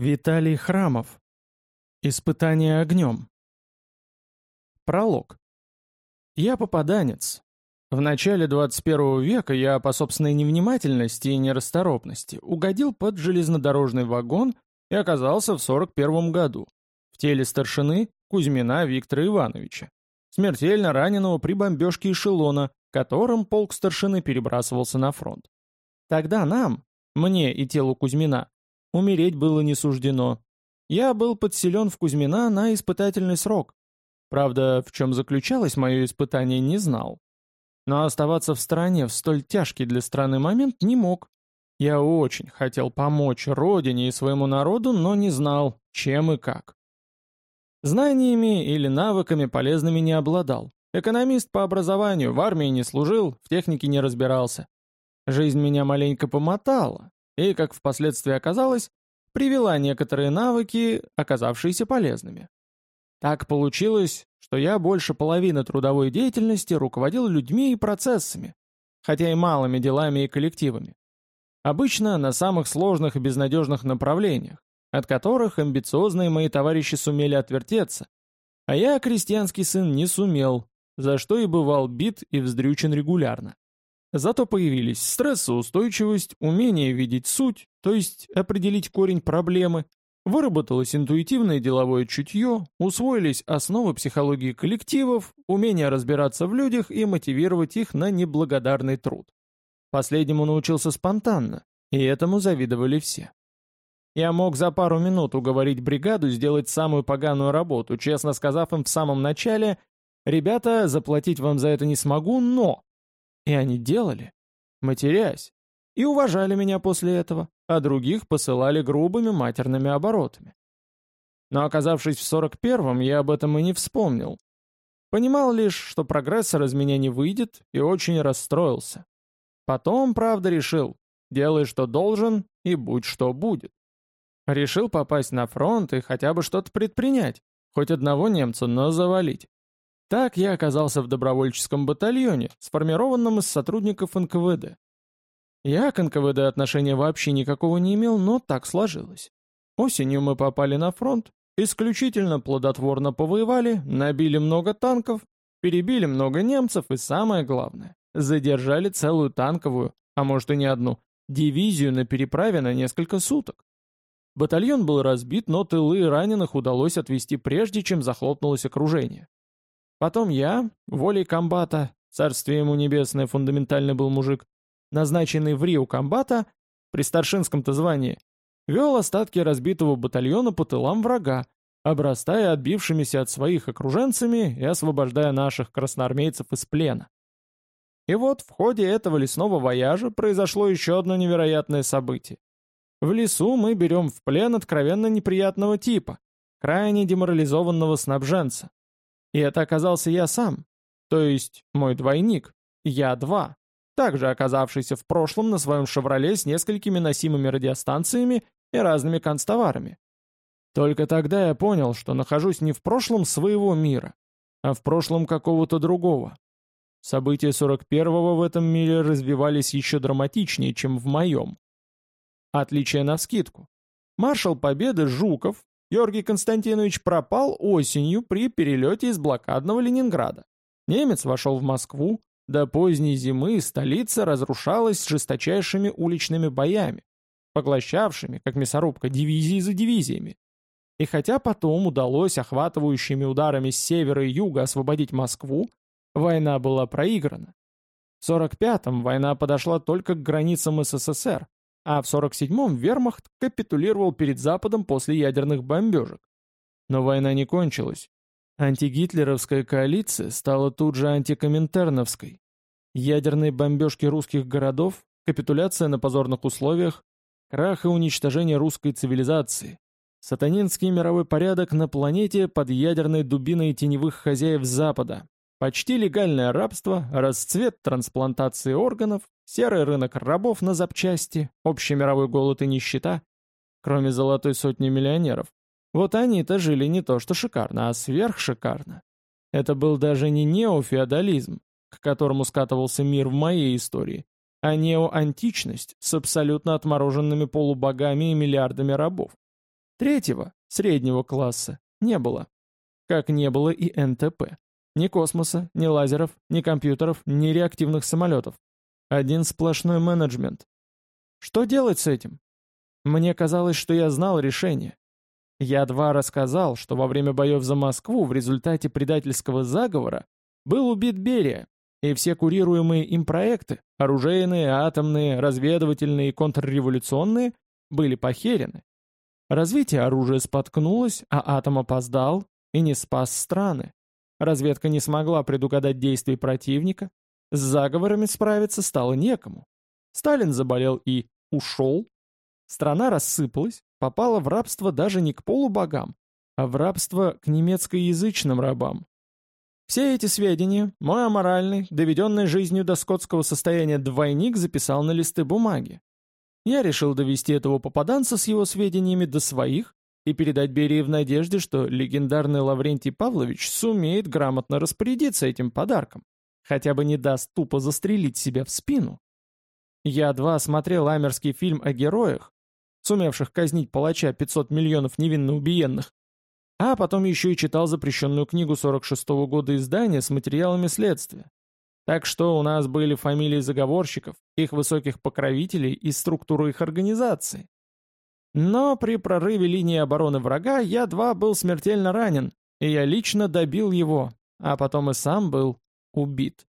Виталий Храмов. Испытание огнем. Пролог. Я попаданец. В начале 21 века я по собственной невнимательности и нерасторопности угодил под железнодорожный вагон и оказался в 41 году в теле старшины Кузьмина Виктора Ивановича, смертельно раненого при бомбежке эшелона, которым полк старшины перебрасывался на фронт. Тогда нам, мне и телу Кузьмина, Умереть было не суждено. Я был подселен в Кузьмина на испытательный срок. Правда, в чем заключалось мое испытание, не знал. Но оставаться в стороне в столь тяжкий для страны момент не мог. Я очень хотел помочь родине и своему народу, но не знал, чем и как. Знаниями или навыками полезными не обладал. Экономист по образованию, в армии не служил, в технике не разбирался. Жизнь меня маленько помотала, и, как впоследствии оказалось, привела некоторые навыки, оказавшиеся полезными. Так получилось, что я больше половины трудовой деятельности руководил людьми и процессами, хотя и малыми делами и коллективами. Обычно на самых сложных и безнадежных направлениях, от которых амбициозные мои товарищи сумели отвертеться, а я, крестьянский сын, не сумел, за что и бывал бит и вздрючен регулярно. Зато появились стрессоустойчивость, умение видеть суть, то есть определить корень проблемы, выработалось интуитивное деловое чутье, усвоились основы психологии коллективов, умение разбираться в людях и мотивировать их на неблагодарный труд. Последнему научился спонтанно, и этому завидовали все. Я мог за пару минут уговорить бригаду сделать самую поганую работу, честно сказав им в самом начале «Ребята, заплатить вам за это не смогу, но...» И они делали, матерясь, и уважали меня после этого, а других посылали грубыми матерными оборотами. Но оказавшись в 41-м, я об этом и не вспомнил. Понимал лишь, что прогрессор из меня не выйдет, и очень расстроился. Потом, правда, решил, делай, что должен, и будь, что будет. Решил попасть на фронт и хотя бы что-то предпринять, хоть одного немца, но завалить. Так я оказался в добровольческом батальоне, сформированном из сотрудников НКВД. Я к НКВД отношения вообще никакого не имел, но так сложилось. Осенью мы попали на фронт, исключительно плодотворно повоевали, набили много танков, перебили много немцев и самое главное, задержали целую танковую, а может и не одну, дивизию на переправе на несколько суток. Батальон был разбит, но тылы раненых удалось отвести прежде, чем захлопнулось окружение. Потом я, волей комбата, царствие ему небесное, фундаментальный был мужик, назначенный в Рио комбата, при старшинском-то звании, вел остатки разбитого батальона по тылам врага, обрастая отбившимися от своих окруженцами и освобождая наших красноармейцев из плена. И вот в ходе этого лесного вояжа произошло еще одно невероятное событие. В лесу мы берем в плен откровенно неприятного типа, крайне деморализованного снабженца, и это оказался я сам, то есть мой двойник, Я-2, также оказавшийся в прошлом на своем «Шевроле» с несколькими носимыми радиостанциями и разными канцтоварами. Только тогда я понял, что нахожусь не в прошлом своего мира, а в прошлом какого-то другого. События 41-го в этом мире развивались еще драматичнее, чем в моем. Отличие навскидку. Маршал Победы Жуков Георгий Константинович пропал осенью при перелете из блокадного Ленинграда. Немец вошел в Москву, до поздней зимы столица разрушалась жесточайшими уличными боями, поглощавшими, как мясорубка, дивизии за дивизиями. И хотя потом удалось охватывающими ударами с севера и юга освободить Москву, война была проиграна. В 45-м война подошла только к границам СССР, а в 47-м вермахт капитулировал перед Западом после ядерных бомбежек. Но война не кончилась. Антигитлеровская коалиция стала тут же антикоминтерновской. Ядерные бомбежки русских городов, капитуляция на позорных условиях, крах и уничтожение русской цивилизации, сатанинский мировой порядок на планете под ядерной дубиной теневых хозяев Запада, почти легальное рабство, расцвет трансплантации органов, серый рынок рабов на запчасти, общий мировой голод и нищета, кроме золотой сотни миллионеров. Вот они-то жили не то что шикарно, а сверхшикарно. Это был даже не неофеодализм, к которому скатывался мир в моей истории, а неоантичность с абсолютно отмороженными полубогами и миллиардами рабов. Третьего, среднего класса, не было. Как не было и НТП. Ни космоса, ни лазеров, ни компьютеров, ни реактивных самолетов. Один сплошной менеджмент. Что делать с этим? Мне казалось, что я знал решение. Я два рассказал, что во время боев за Москву в результате предательского заговора был убит Берия, и все курируемые им проекты, оружейные, атомные, разведывательные и контрреволюционные, были похерены. Развитие оружия споткнулось, а атом опоздал и не спас страны. Разведка не смогла предугадать действий противника, с заговорами справиться стало некому. Сталин заболел и ушел. Страна рассыпалась, попала в рабство даже не к полубогам, а в рабство к немецкоязычным рабам. Все эти сведения мой аморальный, доведенный жизнью до скотского состояния двойник записал на листы бумаги. Я решил довести этого попаданца с его сведениями до своих и передать Берии в надежде, что легендарный Лаврентий Павлович сумеет грамотно распорядиться этим подарком, хотя бы не даст тупо застрелить себя в спину. Я два смотрел амерский фильм о героях, сумевших казнить палача 500 миллионов невинно убиенных, а потом еще и читал запрещенную книгу 46 -го года издания с материалами следствия. Так что у нас были фамилии заговорщиков, их высоких покровителей и структуру их организации. Но при прорыве линии обороны врага я-2 был смертельно ранен, и я лично добил его, а потом и сам был убит.